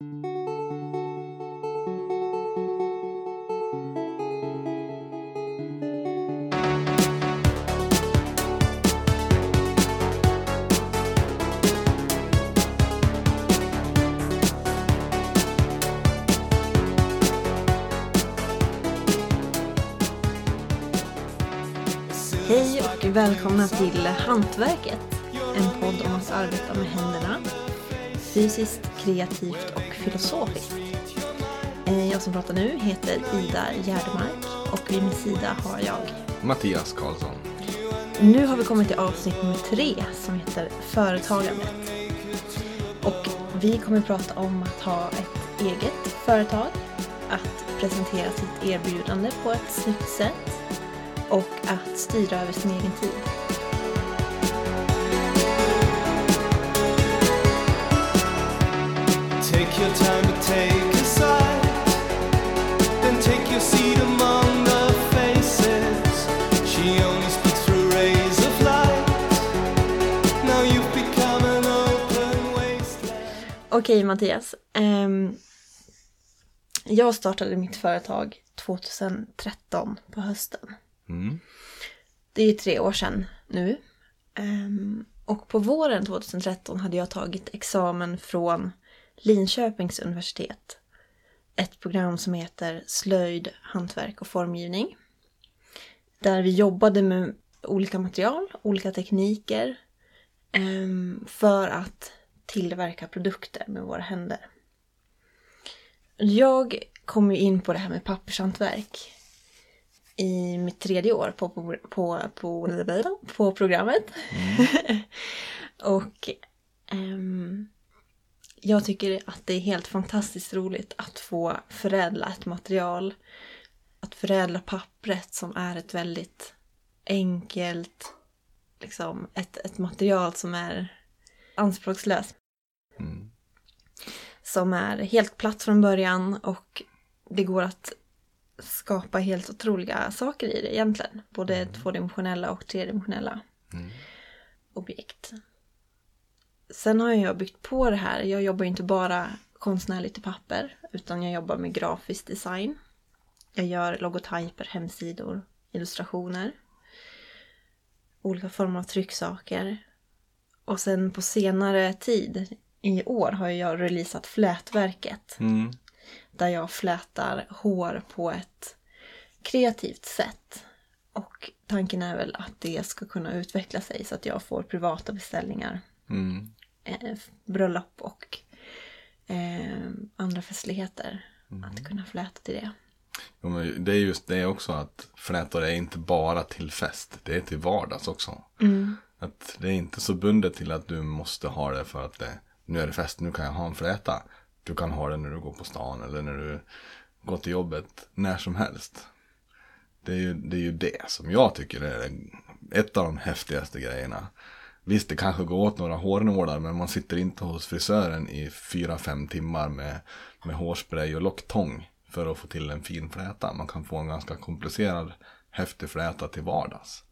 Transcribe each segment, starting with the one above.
Hej och välkomna till Hantverket. En podd om att arbeta med händerna. Fysiskt, kreativt och filosofiskt. Eh, Jag som pratar nu heter Ida Gärdemark och vid min sida har jag Mattias Karlsson. Nu har vi kommit till avsnitt nummer tre som heter Företagandet. Och vi kommer att prata om att ha ett eget företag, att presentera sitt erbjudande på ett snyggt sätt och att styra över sin egen tid. Okej Mattias. ehm, jag startade mitt företag 2013 på hösten. Mm. Det är tre år sedan nu. Ehm, och på våren 2013 hade jag tagit examen från Linköpings universitet. Ett program som heter Slöjd, hantverk och formgivning. Där vi jobbade med olika material, olika tekniker ehm, för att tillverka produkter med våra händer. Jag kom ju in på det här med pappershantverk i mitt tredje år på, på, på, på, på programmet. och ehm, jag tycker att det är helt fantastiskt roligt att få förädla ett material. Att förädla pappret som är ett väldigt enkelt, liksom ett, ett material som är anspråkslöst. Mm. Som är helt platt från början och det går att skapa helt otroliga saker i det egentligen. Både tvådimensionella och tredimensionella Mm. objekt. Sen har jag byggt på det här. Jag jobbar inte bara konstnärligt i papper utan jag jobbar med grafisk design. Jag gör logotyper, hemsidor, illustrationer. Olika former av trycksaker. Och sen på senare tid i år har jag releasat Flätverket Mm. där jag flätar hår på ett kreativt sätt. Och tanken är väl att det ska kunna utveckla sig så att jag får privata beställningar, Mm. Eh, bröllop och eh, andra festligheter. Att kunna fläta till det. Jo, men det är just det också att flätor är inte bara till fest. Det är till vardags också. Att det är inte så bundet till att du måste ha det för att det, nu är det fest, nu kan jag ha en fläta. Du kan ha det när du går på stan eller när du går till jobbet, när som helst. Det är ju det, är ju det som jag tycker är ett av de häftigaste grejerna. Visst, det kanske går åt några hårnålar, men man sitter inte hos frisören i fyra fem timmar med, med hårspray och locktång för att få till en fin fläta. Man kan få en ganska komplicerad, häftig fläta till vardags.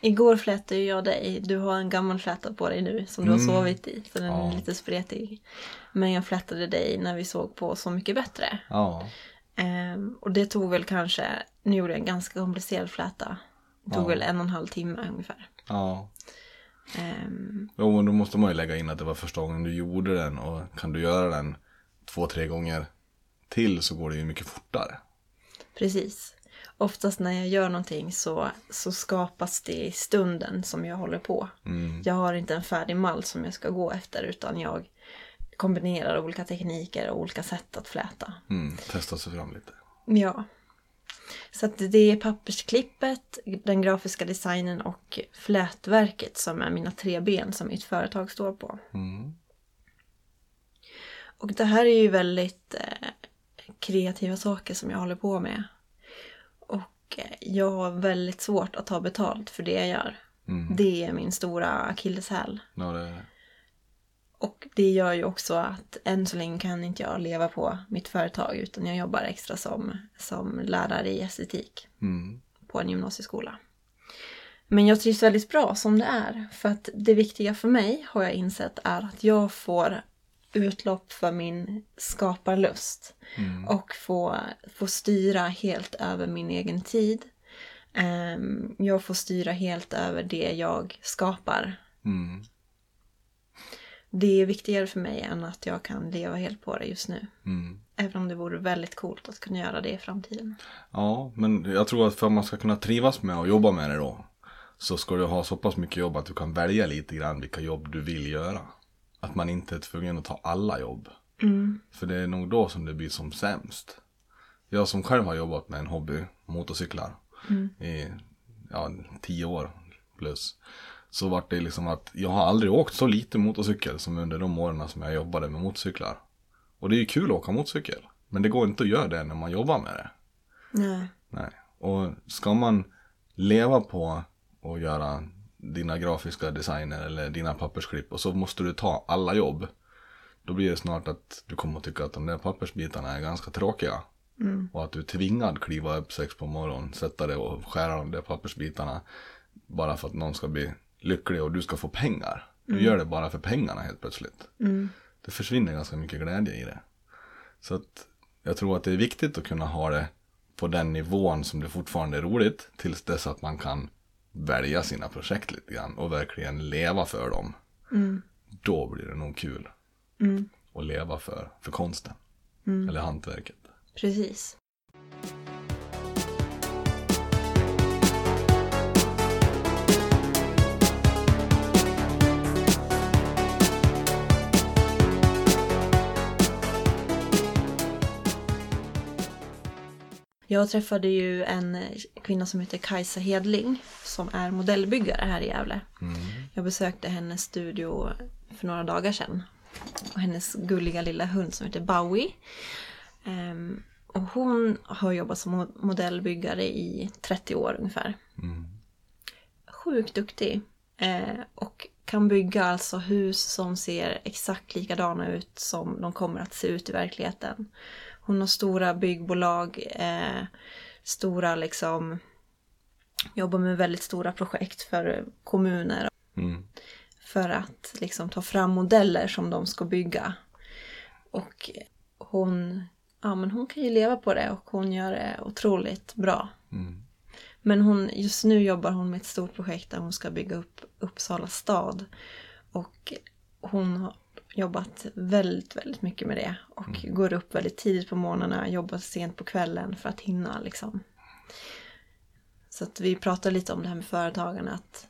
Igår flätade jag dig. Du har en gammal fläta på dig nu som du har sovit i. Så den är Ja. lite spretig. Men jag flätade dig när vi såg på Så mycket bättre. Ja, Ehm, och det tog väl kanske, nu gjorde jag en ganska komplicerad fläta. Det tog Ja. väl en och en halv timme ungefär. Ja. Ehm, Jo, men då måste man ju lägga in att det var första gången du gjorde den och kan du göra den två, tre gånger till så går det ju mycket fortare. precis. Oftast när jag gör någonting så, så skapas det i stunden som jag håller på. Mm. Jag har inte en färdig mall som jag ska gå efter utan jag kombinerar olika tekniker och olika sätt att fläta. Mm. Testa sig fram lite. Ja. Så att det är pappersklippet, den grafiska designen och flätverket som är mina tre ben som mitt företag står på. Mm. Och det här är ju väldigt eh, kreativa saker som jag håller på med. Och eh, jag har väldigt svårt att ta betalt för det jag gör. Mm. Det är min stora akilleshäl. Ja, det, Och det gör ju också att än så länge kan inte jag leva på mitt företag utan jag jobbar extra som, som lärare i estetik mm. på en gymnasieskola. Men jag trivs väldigt bra som det är. För att det viktiga för mig har jag insett är att jag får utlopp för min skaparlust. Och få, få styra helt över min egen tid. Ehm, jag får styra helt över det jag skapar. Mm. Det är viktigare för mig än att jag kan leva helt på det just nu. Mm. Även om det vore väldigt coolt att kunna göra det i framtiden. Ja, men jag tror att för att man ska kunna trivas med och jobba med det då. Så ska du ha så pass mycket jobb att du kan välja lite grann vilka jobb du vill göra. Att man inte är tvungen att ta alla jobb. För det är nog då som det blir som sämst. Jag som själv har jobbat med en hobby, motorcyklar, i ja, tio år plus. Så vart det liksom att jag har aldrig åkt så lite motorcykel som under de åren som jag jobbade med motorcyklar. Och det är ju kul att åka motorcykel. Men det går inte att göra det när man jobbar med det. Nej. Nej. Och ska man leva på och göra dina grafiska designer eller dina pappersklipp och så måste du ta alla jobb. Då blir det snart att du kommer att tycka att de där pappersbitarna är ganska tråkiga. Och att du är tvingad kliva upp sex på morgonen, sätta dig och skära de där pappersbitarna. Bara för att någon ska bli lycklig och du ska få pengar. Du gör det bara för pengarna helt plötsligt. Det försvinner ganska mycket glädje i det. Så att jag tror att det är viktigt att kunna ha det på den nivån som det fortfarande är roligt. Tills dess att man kan välja sina projekt lite grann och verkligen leva för dem. Då blir det nog kul. Att leva för, för konsten. Eller hantverket. Precis. Jag träffade ju en kvinna som heter Kajsa Hedling som är modellbyggare här i Gävle. Jag besökte hennes studio för några dagar sedan. Och hennes gulliga lilla hund som heter Bowie. Ehm, och hon har jobbat som mo- modellbyggare i 30 år ungefär. Sjukt duktig. Eh, och kan bygga alltså hus som ser exakt likadana ut som de kommer att se ut i verkligheten. Hon har stora byggbolag, eh, stora liksom, jobbar med väldigt stora projekt för kommuner. Mm. För att liksom ta fram modeller som de ska bygga. Och hon, ja, men hon kan ju leva på det och hon gör det otroligt bra. Mm. Men hon, just nu jobbar hon med ett stort projekt där hon ska bygga upp Uppsala stad. Och hon jobbat väldigt, väldigt mycket med det. Och går upp väldigt tidigt på morgnarna, jobbar sent på kvällen för att hinna liksom. Så att vi pratade lite om det här med företagarna. Att,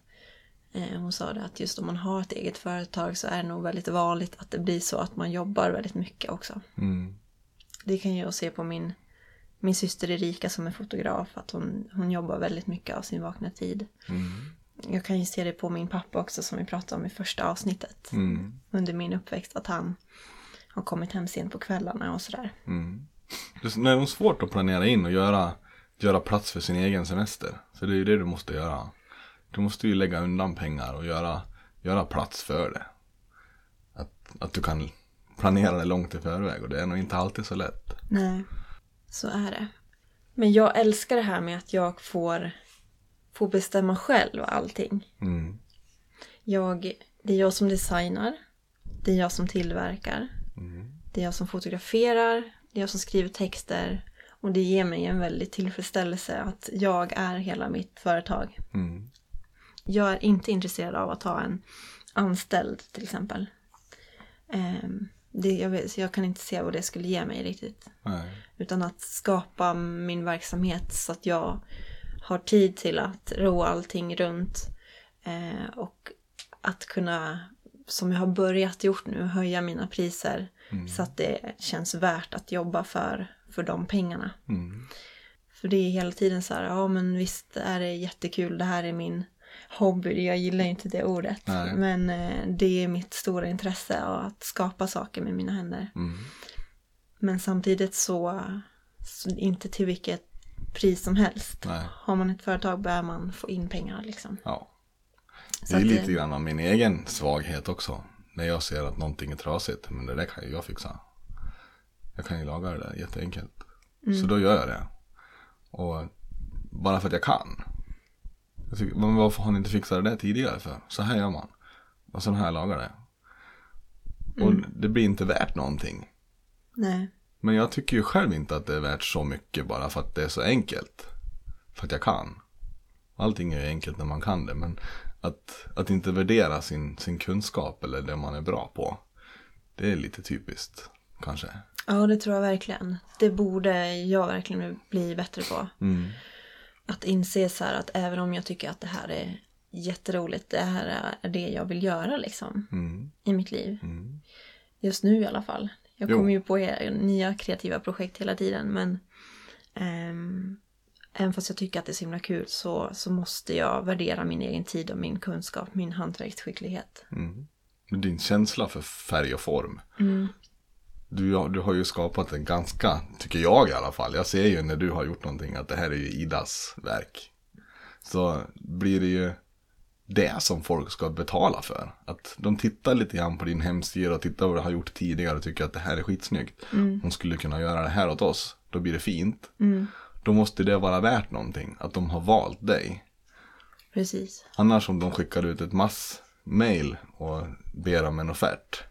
eh, hon sa det att just om man har ett eget företag så är det nog väldigt vanligt att det blir så att man jobbar väldigt mycket också. Mm. Det kan jag se på min, min syster Erika som är fotograf. Att hon, hon jobbar väldigt mycket av sin vakna tid. Jag kan ju se det på min pappa också som vi pratade om i första avsnittet. Mm. Under min uppväxt. Att han har kommit hem sent på kvällarna och sådär. Det är nog svårt att planera in och göra, göra plats för sin egen semester. För det är ju det du måste göra. Du måste ju lägga undan pengar och göra, göra plats för det. Att, att du kan planera det långt i förväg och det är nog inte alltid så lätt. Nej, så är det. Men jag älskar det här med att jag får, får bestämma själv allting. Mm. Jag, det är jag som designar. Det är jag som tillverkar. Det är jag som fotograferar. Det är jag som skriver texter. Och det ger mig en väldig tillfredsställelse att jag är hela mitt företag. Mm. Jag är inte intresserad av att ha en anställd till exempel. Ehm, det, jag, vet, jag kan inte se vad det skulle ge mig riktigt. Nej. Utan att skapa min verksamhet så att jag har tid till att ro allting runt. Eh, och att kunna, som jag har börjat gjort nu, höja mina priser. Så att det känns värt att jobba för, för de pengarna. Mm. För det är hela tiden så här, ja men visst är det jättekul, det här är min hobby. Jag gillar inte det ordet. Nej. Men eh, det är mitt stora intresse att skapa saker med mina händer. Mm. Men samtidigt så, så inte till vilket pris som helst. Nej. Har man ett företag bör man få in pengar liksom. Ja. Det Så är att lite grann av min egen svaghet också. När jag ser att någonting är trasigt. Men det där kan ju jag fixa. Jag kan ju laga det där jätteenkelt. Så då gör jag det. Och bara för att jag kan. Jag tycker, men varför har ni inte fixat det där tidigare för? Så här gör man. Och sen har jag lagat det. Och det blir inte värt någonting. Nej. Men jag tycker ju själv inte att det är värt så mycket bara för att det är så enkelt. För att jag kan. Allting är ju enkelt när man kan det. Men att, att inte värdera sin, sin kunskap eller det man är bra på. Det är lite typiskt kanske. Ja, det tror jag verkligen. Det borde jag verkligen bli bättre på. Mm. Att inse så här att även om jag tycker att det här är jätteroligt, det här är det jag vill göra liksom Mm. i mitt liv. Mm. Just nu i alla fall. Jag Jo. kommer ju på nya kreativa projekt hela tiden men ehm, även fast jag tycker att det är så himla kul så, så måste jag värdera min egen tid och min kunskap, min hantverksskicklighet. Mm. Din känsla för färg och form. Mm. Du, har- du har ju skapat en ganska, tycker jag i alla fall. Jag ser ju när du har gjort någonting att det här är ju Idas verk. Så blir det ju det som folk ska betala för. Att de tittar lite grann på din hemsida och tittar vad du har gjort tidigare och tycker att det här är skitsnyggt. Hon skulle kunna göra det här åt oss. Då blir det fint. Då måste det vara värt någonting. Att de har valt dig. Precis. Annars om de skickar ut ett massmail och ber om en offert.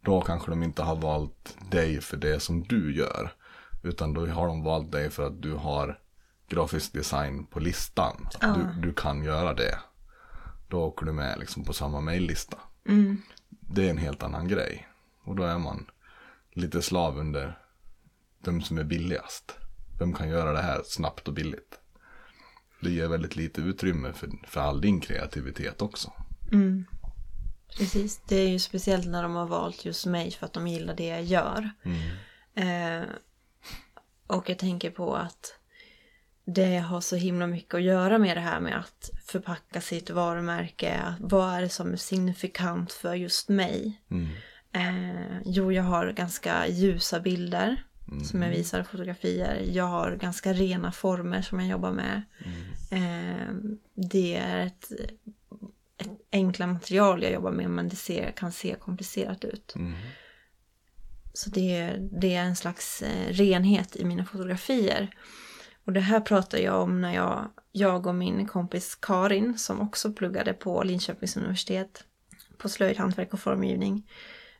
Då kanske de inte har valt dig för det som du gör. Utan då har de valt dig för att du har grafisk design på listan. Ja. Du, du kan göra det. Då åker du med liksom på samma maillista. Det är en helt annan grej. Och då är man lite slav under vem som är billigast. Vem kan göra det här snabbt och billigt. Det ger väldigt lite utrymme för, för all din kreativitet också. Precis. Det är ju speciellt när de har valt just mig för att de gillar det jag gör. Eh, och jag tänker på att det har så himla mycket att göra med det här med att förpacka sitt varumärke. Vad är det som är signifikant för just mig? Eh, jo, jag har ganska ljusa bilder som jag visar fotografier. Jag har ganska rena former som jag jobbar med. Eh, det är ett, ett enkla material jag jobbar med men det ser, kan se komplicerat ut. Så det, det är en slags eh, renhet i mina fotografier. Och det här pratar jag om när jag, jag och min kompis Karin som också pluggade på Linköpings universitet på slöjd, hantverk och formgivning.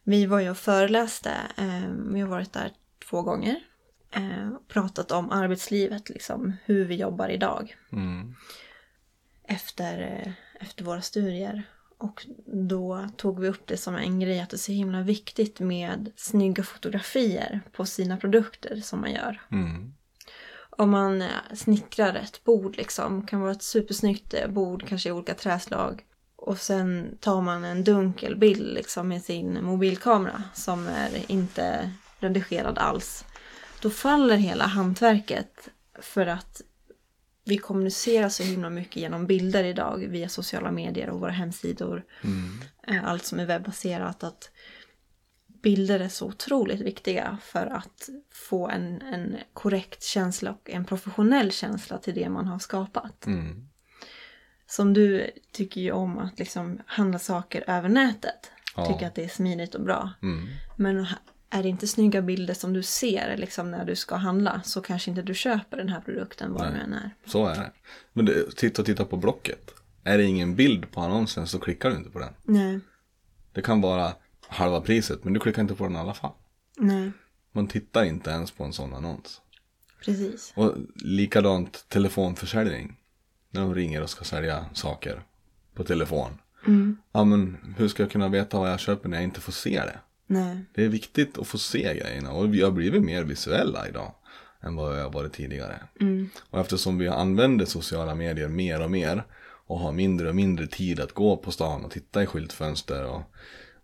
Vi var ju och föreläste, eh, vi har varit där två gånger. Eh, och pratat om arbetslivet, liksom hur vi jobbar idag efter, eh, efter våra studier. Och då tog vi upp det som en grej att det är så himla viktigt med snygga fotografier på sina produkter som man gör. Mm. Om man eh, snickrar ett bord liksom, kan vara ett supersnyggt eh, bord, kanske i olika träslag. Och sen tar man en dunkel bild liksom med sin mobilkamera som är inte redigerad alls. Då faller hela hantverket för att vi kommunicerar så himla mycket genom bilder idag via sociala medier och våra hemsidor. Eh, Allt som är webbaserat. Att bilder är så otroligt viktiga för att få en, en korrekt känsla och en professionell känsla till det man har skapat. Mm. Som du tycker ju om att liksom handla saker över nätet. Ja. Tycker att det är smidigt och bra. Mm. Men är det inte snygga bilder som du ser liksom när du ska handla så kanske inte du köper den här produkten vad än är. Så är det. Men det, titta, titta på Blocket. Är det ingen bild på annonsen så klickar du inte på den. Nej, Det kan vara halva priset men du klickar inte på den i alla fall. nej, Man tittar inte ens på en sån annons. precis. Och likadant telefonförsäljning. När de ringer och ska sälja saker på telefon. Ja men hur ska jag kunna veta vad jag köper när jag inte får se det? Nej, Det är viktigt att få se grejerna och vi har blivit mer visuella idag än vad har varit tidigare. Och eftersom vi använder sociala medier mer och mer och har mindre och mindre tid att gå på stan och titta i skyltfönster och,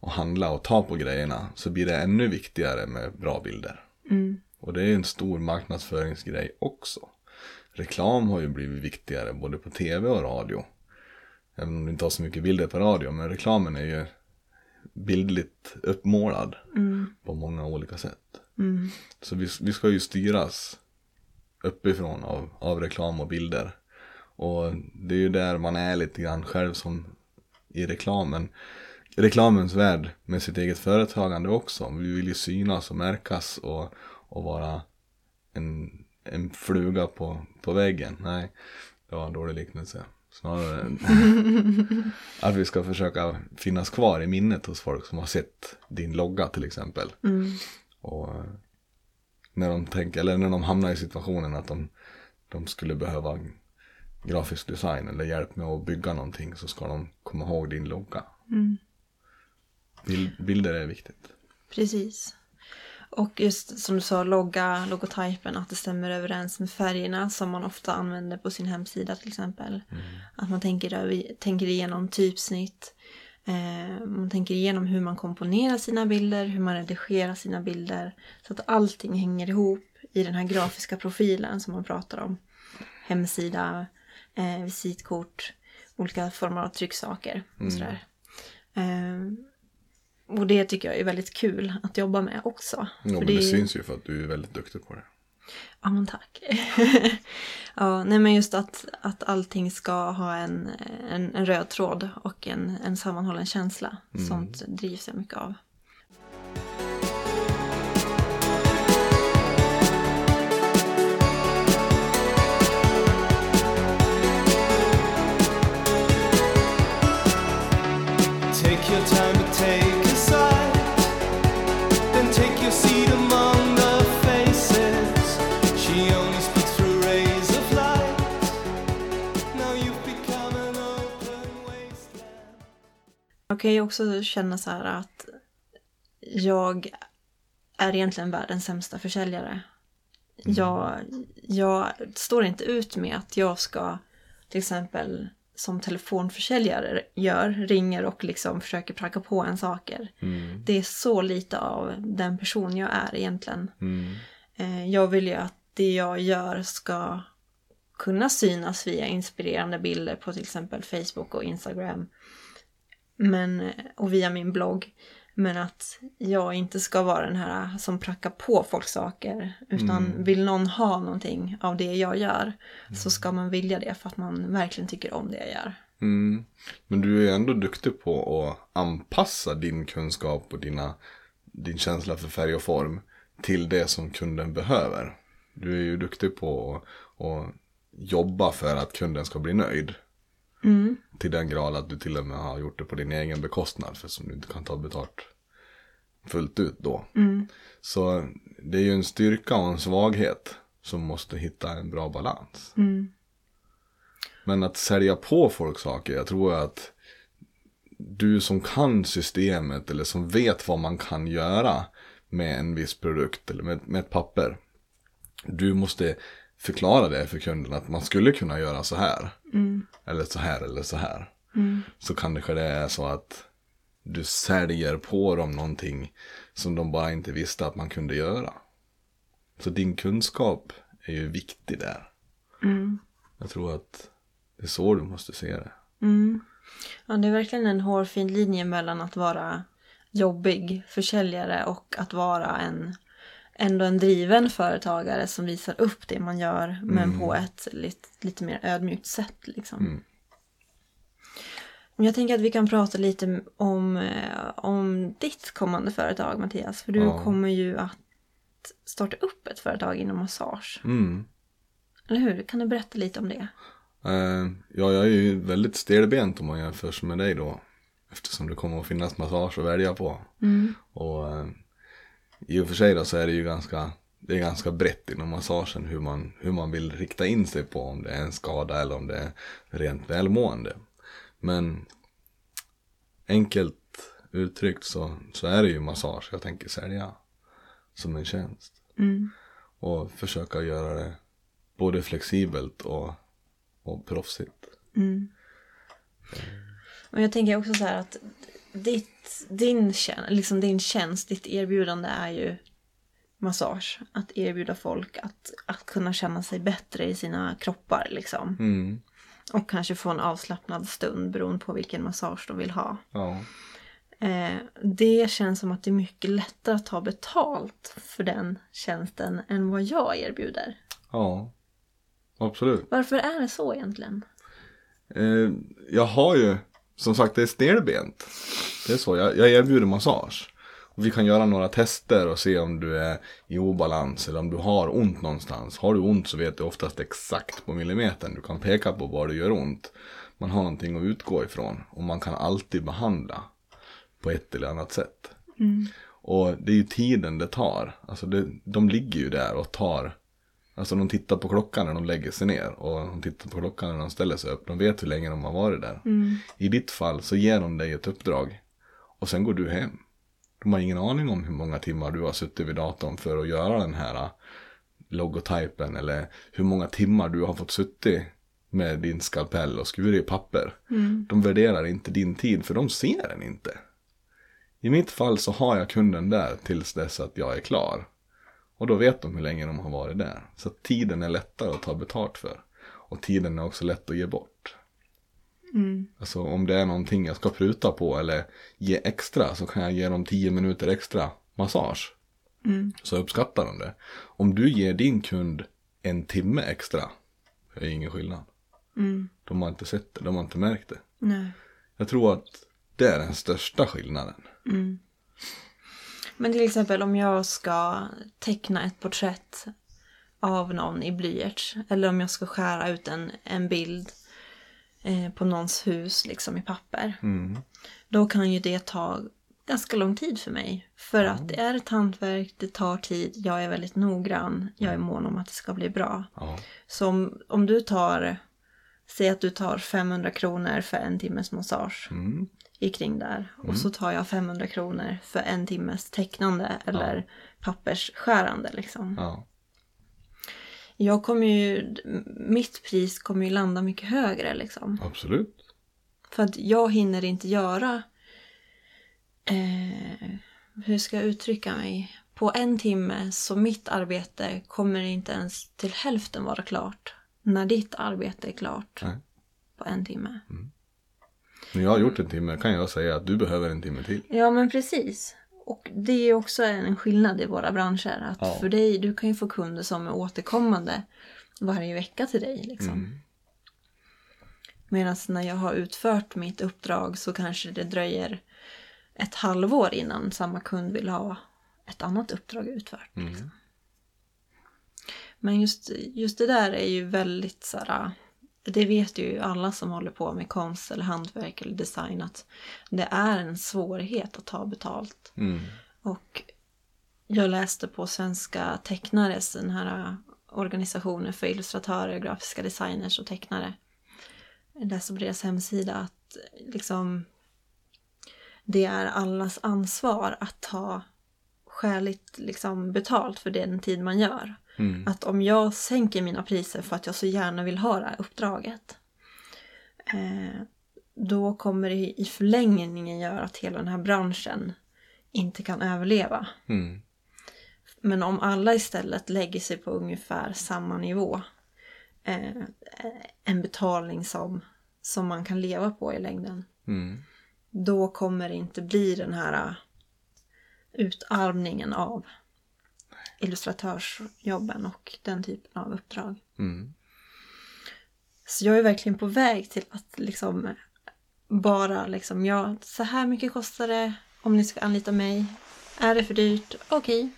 och handla och ta på grejerna så blir det ännu viktigare med bra bilder. Och det är en stor marknadsföringsgrej också. Reklam har ju blivit viktigare både på tv och radio. Även om du inte har så mycket bilder på radio, men reklamen är ju bildligt uppmålad på många olika sätt. Så vi, vi ska ju styras uppifrån av, av reklam och bilder. Och det är ju där man är lite grann själv som i reklamen. Reklamens värld med sitt eget företagande också. Vi vill ju synas och märkas och, och vara en, en fluga på, på väggen. Nej, det var en dålig liknelse. Snarare än att vi ska försöka finnas kvar i minnet hos folk som har sett din logga till exempel. Och eh, när de tänker, eller när de hamnar i situationen att de, de skulle behöva grafisk design eller hjälp med att bygga någonting så ska de komma ihåg din logga. Bild, bilder är viktigt. Precis. Och just som du sa, logga, logotypen, att det stämmer överens med färgerna som man ofta använder på sin hemsida till exempel. Att man tänker, över- tänker igenom typsnitt. Eh, man tänker igenom hur man komponerar sina bilder, hur man redigerar sina bilder. Så att allting hänger ihop i den här grafiska profilen som man pratar om. Hemsida, eh, visitkort, olika former av trycksaker och sådär. Eh, och det tycker jag är väldigt kul att jobba med också. Jo, För men det är- syns ju för att du är väldigt duktig på det. Ja men tack. ja, nej men just att, att allting ska ha en, en, en röd tråd och en, en sammanhållen känsla. Sånt drivs jag mycket av. Take your time Jag kan ju också känna så här att jag är egentligen världens sämsta försäljare. Jag, jag står inte ut med att jag ska till exempel som telefonförsäljare gör, ringer och liksom försöker pracka på en saker. Det är så lite av den person jag är egentligen. Eh, Jag vill ju att det jag gör ska kunna synas via inspirerande bilder på till exempel Facebook och Instagram. Men, och via min blogg. Men att jag inte ska vara den här som prackar på folk saker. Utan vill någon ha någonting av det jag gör så ska man vilja det för att man verkligen tycker om det jag gör. Mm. Men du är ändå duktig på att anpassa din kunskap och dina, din känsla för färg och form till det som kunden behöver. Du är ju duktig på att, att jobba för att kunden ska bli nöjd. Till den grad att du till och med har gjort det på din egen bekostnad för som du inte kan ta betalt fullt ut då. Så det är ju en styrka och en svaghet som måste hitta en bra balans. Men att sälja på folk saker, jag tror att du som kan systemet eller som vet vad man kan göra med en viss produkt eller med, med ett papper. Du måste förklara det för kunden att man skulle kunna göra så här. Eller så här eller så här. Så kanske det är så att du säljer på dem någonting som de bara inte visste att man kunde göra. Så din kunskap är ju viktig där. Jag tror att det är så du måste se det. Ja, det är verkligen en hårfin linje mellan att vara jobbig försäljare och att vara en ändå en driven företagare som visar upp det man gör men på ett lite, lite mer ödmjukt sätt. Liksom. Men Jag tänker att vi kan prata lite om, eh, om ditt kommande företag Mattias. För du Ja. kommer ju att starta upp ett företag inom massage. Mm. Eller hur? Kan du berätta lite om det? Eh, ja, jag är ju väldigt stelbent om man jämför med dig då. Eftersom det kommer att finnas massage att välja på. Och eh, i och för sig då så är det ju ganska, det är ganska brett inom massagen hur man, hur man vill rikta in sig på. Om det är en skada eller om det är rent välmående. Men enkelt uttryckt så, så är det ju massage jag tänker sälja som en tjänst. Och försöka göra det både flexibelt och, och proffsigt. Och jag tänker också så här att ditt, din, liksom din tjänst, ditt erbjudande är ju massage. Att erbjuda folk att, att kunna känna sig bättre i sina kroppar liksom. Mm. Och kanske få en avslappnad stund beroende på vilken massage de vill ha. Ja. Eh, det känns som att det är mycket lättare att ta betalt för den tjänsten än vad jag erbjuder. Ja. Absolut. Varför är det så egentligen? Eh, jag har ju, som sagt det är stelbent. Det är så, jag, jag erbjuder massage. Och vi kan göra några tester och se om du är i obalans eller om du har ont någonstans. Har du ont så vet du oftast exakt på millimetern. Du kan peka på var det gör ont. Man har någonting att utgå ifrån och man kan alltid behandla på ett eller annat sätt. Och det är ju tiden det tar. Alltså det, de ligger ju där och tar Alltså de tittar på klockan när de lägger sig ner och de tittar på klockan när de ställer sig upp. De vet hur länge de har varit där. I ditt fall så ger de dig ett uppdrag och sen går du hem. De har ingen aning om hur många timmar du har suttit vid datorn för att göra den här äh, logotypen eller hur många timmar du har fått suttit med din skalpell och skurit i papper. De värderar inte din tid för de ser den inte. I mitt fall så har jag kunden där tills dess att jag är klar. Och då vet de hur länge de har varit där. Så att tiden är lättare att ta betalt för. Och tiden är också lätt att ge bort. Alltså om det är någonting jag ska pruta på eller ge extra så kan jag ge dem 10 minuter extra massage. Så uppskattar de det. Om du ger din kund en timme extra, det är ingen skillnad. De har inte sett det, de har inte märkt det. Nej. Jag tror att det är den största skillnaden. Men till exempel om jag ska teckna ett porträtt av någon i blyerts. Eller om jag ska skära ut en, en bild eh, på någons hus liksom i papper. Då kan ju det ta ganska lång tid för mig. För att det är ett hantverk, det tar tid, jag är väldigt noggrann, jag är mån om att det ska bli bra. Ja. Så om, om du tar, säg att du tar 500 kronor för en timmes massage Mm. Kring där. Och så tar jag 500 kronor för en timmes tecknande eller pappersskärande liksom. Ja. Jag kommer ju, mitt pris kommer ju landa mycket högre liksom. Absolut. För att jag hinner inte göra, eh, hur ska jag uttrycka mig? På en timme så mitt arbete kommer inte ens till hälften vara klart. När ditt arbete är klart Nej. på en timme. När jag har gjort en timme kan jag säga att du behöver en timme till. Ja men precis. Och det är också en skillnad i våra branscher. Att Ja. för dig, du kan ju få kunder som är återkommande varje vecka till dig. Liksom. Medan när jag har utfört mitt uppdrag så kanske det dröjer ett halvår innan samma kund vill ha ett annat uppdrag utfört. Liksom. Men just, just det där är ju väldigt så här, det vet ju alla som håller på med konst eller hantverk eller design att det är en svårighet att ta betalt. Mm. Och jag läste på Svenska tecknares, den här organisationen för illustratörer, grafiska designers och tecknare. Jag läste på deras hemsida att liksom det är allas ansvar att ta skäligt liksom betalt för den tid man gör. Mm. Att om jag sänker mina priser för att jag så gärna vill ha det här uppdraget. Eh, då kommer det i förlängningen göra att hela den här branschen inte kan överleva. Mm. Men om alla istället lägger sig på ungefär samma nivå. Eh, en betalning som, som man kan leva på i längden. Mm. Då kommer det inte bli den här uh, utarmningen av illustratörsjobben och den typen av uppdrag. Mm. Så jag är verkligen på väg till att liksom bara liksom, ja, så här mycket kostar det om ni ska anlita mig. Är det för dyrt? Okej.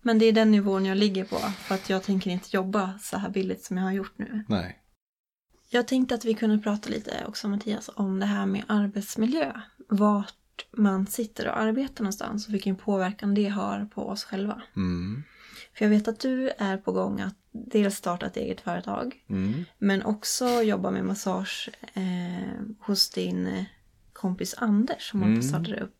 Men det är den nivån jag ligger på för att jag tänker inte jobba så här billigt som jag har gjort nu. Nej. Jag tänkte att vi kunde prata lite också Mattias om det här med arbetsmiljö. Vart man sitter och arbetar någonstans och vilken påverkan det har på oss själva. Mm. För jag vet att du är på gång att dels starta ett eget företag Mm. men också jobba med massage eh, hos din kompis Anders som mm. startade upp.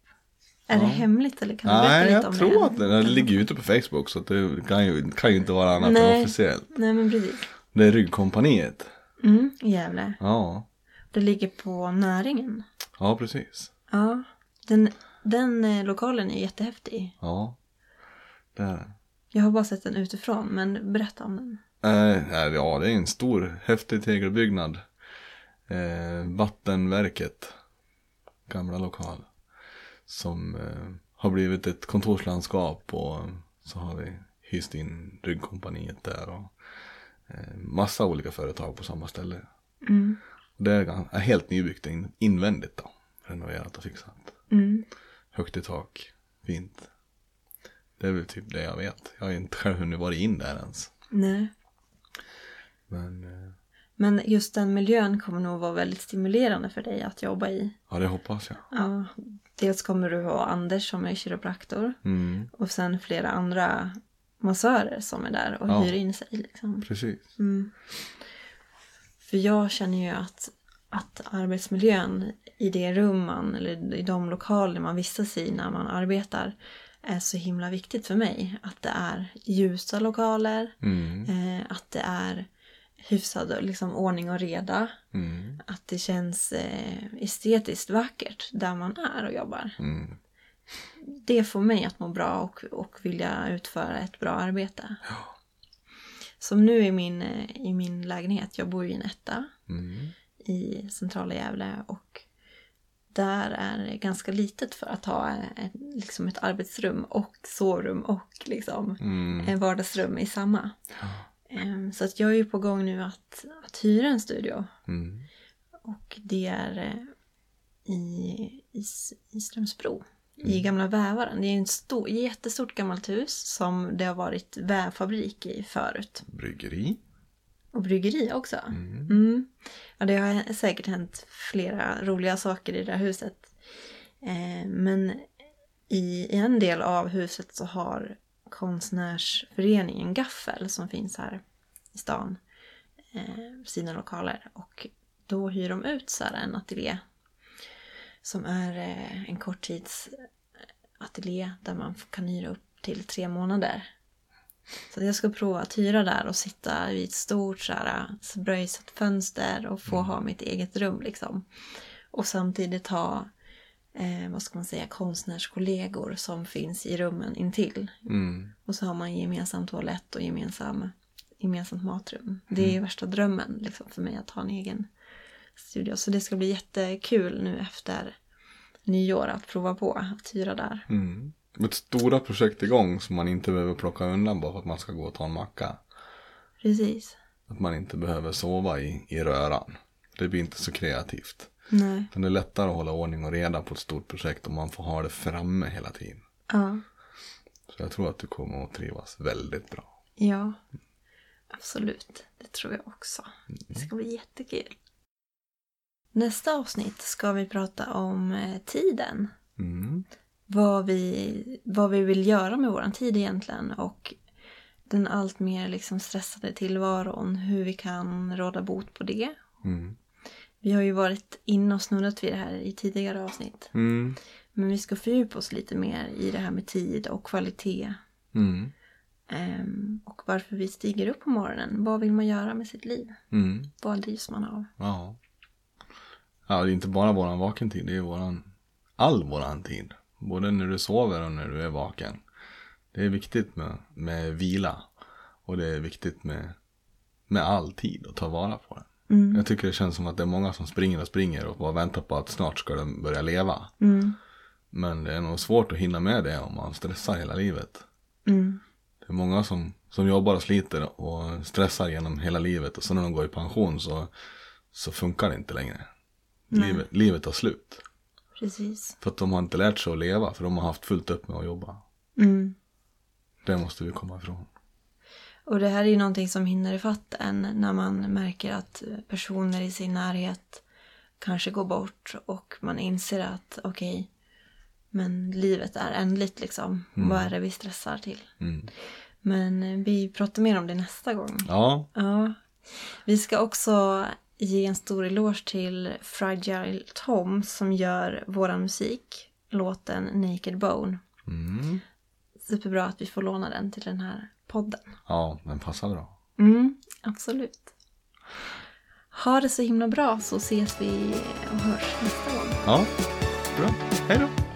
Är det hemligt eller kan du berätta Nej, lite jag om tror det? att den den ligger ute på Facebook så att det kan ju, kan ju inte vara annat än Nej. officiellt. Nej men precis. Det är Ryggkompaniet. Mm, i Gävle. Ja, Det ligger på näringen. ja precis. Ja. Den, den eh, lokalen är jättehäftig. Ja, det är. Jag har bara sett den utifrån men berätta om den. Eh, ja, det är en stor häftig tegelbyggnad. Eh, vattenverket, gamla lokal. Som eh, har blivit ett kontorslandskap och så har vi hyst in ryggkompaniet där och eh, massa olika företag på samma ställe. Mm. Det är helt nybyggt in, invändigt då. Renoverat och fixat. Mm. Högt i tak, fint. Det är väl typ det jag vet. Jag har inte själv hunnit vara in där ens. Nej. Men eh, Men just den miljön kommer nog vara väldigt stimulerande för dig att jobba i. Ja, det hoppas jag. Ja, dels kommer du ha Anders som är kiropraktor Mm, och sen flera andra massörer som är där och Ja. hyr in sig. Liksom. precis. Mm. För jag känner ju att, att arbetsmiljön i det rum man, eller i de lokaler man vistas i när man arbetar är så himla viktigt för mig. Att det är ljusa lokaler, Mm, eh, att det är hyfsad liksom, ordning och reda. mm, Att det känns eh, estetiskt vackert där man är och jobbar. mm. Det får mig att må bra och, och vilja utföra ett bra arbete. Som nu i min, eh, i min lägenhet, jag bor ju i en etta Mm. I centrala Gävle och där är det ganska litet för att ha ett, liksom ett arbetsrum och sovrum och liksom Mm. en vardagsrum i samma. Em, Så att jag är ju på gång nu att, att hyra en studio Mm. och det är eh, i, i, i Strömsbro. I gamla vävaren. Det är ett stor, jättestort gammalt hus som det har varit vävfabrik i förut. Bryggeri. Och bryggeri också. Mm. Mm. Ja, det har säkert hänt flera roliga saker i det där huset. Eh, men i, i en del av huset så har konstnärsföreningen Gaffel som finns här i stan eh, sina lokaler. Och då hyr de ut så här en ateljé som är eh, en korttidsateljé där man kan hyra upp till tre månader. Så jag ska prova att hyra där och sitta vid ett stort så här, fönster och få ha mitt eget rum liksom. Och samtidigt ha, eh, vad ska man säga, konstnärskollegor som finns i rummen intill. Mm. Och så har man gemensam toalett och gemensam, gemensamt matrum. Det är värsta drömmen liksom, för mig att ha en egen studio. Så det ska bli jättekul nu efter nyår att prova på att hyra där. Mm. Ett stora projekt igång som man inte behöver plocka undan bara för att man ska gå och ta en macka. Precis. Att man inte behöver sova i, i röran. Det blir inte så kreativt. Nej. Men det är lättare att hålla ordning och reda på ett stort projekt om man får ha det framme hela tiden. Ja. Så jag tror att du kommer att trivas väldigt bra. Ja, absolut. Det tror jag också. Det ska bli jättekul. Nästa avsnitt ska vi prata om eh, tiden. Mm. Vad vi, vad vi vill göra med vår tid egentligen och den allt mer liksom stressade tillvaron. Hur vi kan råda bot på det. Mm. Vi har ju varit inne och snurrat vid det här i tidigare avsnitt. Mm. Men vi ska fördjupa oss lite mer i det här med tid och kvalitet. Mm. Ehm, och varför vi stiger upp på morgonen. Vad vill man göra med sitt liv? Mm. Vad drivs man av? Ja. Ja, det är inte bara våran vakentid, det är våran, all våran tid. Både när du sover och när du är vaken. Det är viktigt med, med vila. Och det är viktigt med, med all tid och ta vara på den. Mm. Jag tycker det känns som att det är många som springer och springer och bara väntar på att snart ska de börja leva. Mm. Men det är nog svårt att hinna med det om man stressar hela livet. Mm. Det är många som, som jobbar och sliter och stressar genom hela livet och så när de går i pension så, så funkar det inte längre. Livet, livet tar slut. Precis. För att de har inte lärt sig att leva för de har haft fullt upp med att jobba. Mm. Det måste vi komma ifrån. Och det här är ju någonting som hinner ifatt en när man märker att personer i sin närhet kanske går bort och man inser att okej, men livet är ändligt liksom. Vad är det vi stressar till? Mm. Men eh, vi pratar mer om det nästa gång. Ja, Ja. Vi ska också ge en stor eloge till Fragile Tom som gör våran musik, låten Naked Bone. mm. Superbra att vi får låna den till den här podden. ja den passar bra. Mm, absolut. Ha det så himla bra så ses vi och hörs nästa gång. Ja, bra. Hej då. Hej då!